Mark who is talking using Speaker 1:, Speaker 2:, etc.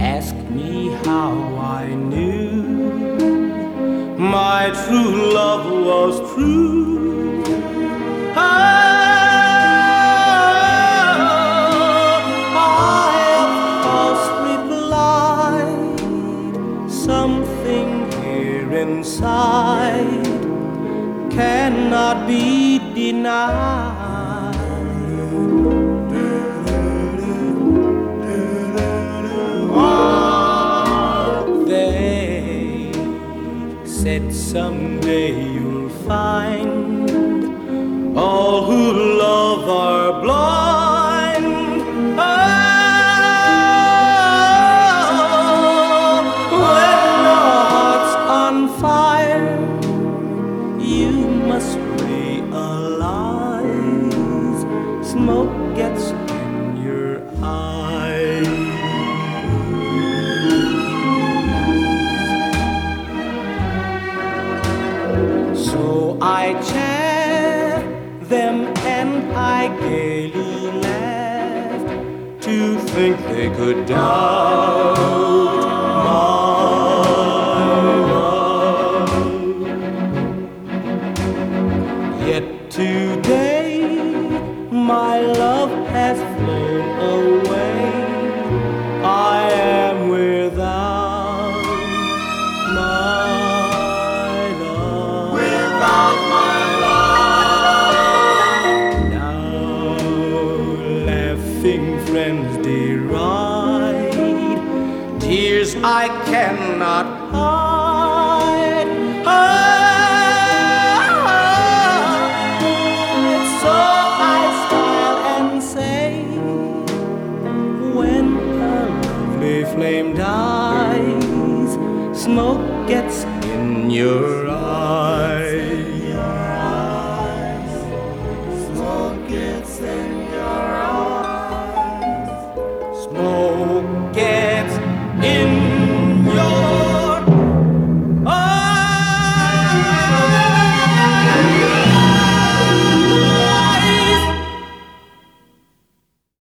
Speaker 1: Ask me how I knew my true love was true. Ah, I inside cannot be denied. Said someday you'll find I chaff them and I gaily laughed to think they could doubt my love. Yet today my love has flown away. Friends deride tears I cannot hide. Ah, so I smile and say when a lovely flame dies, smoke gets in your Oh.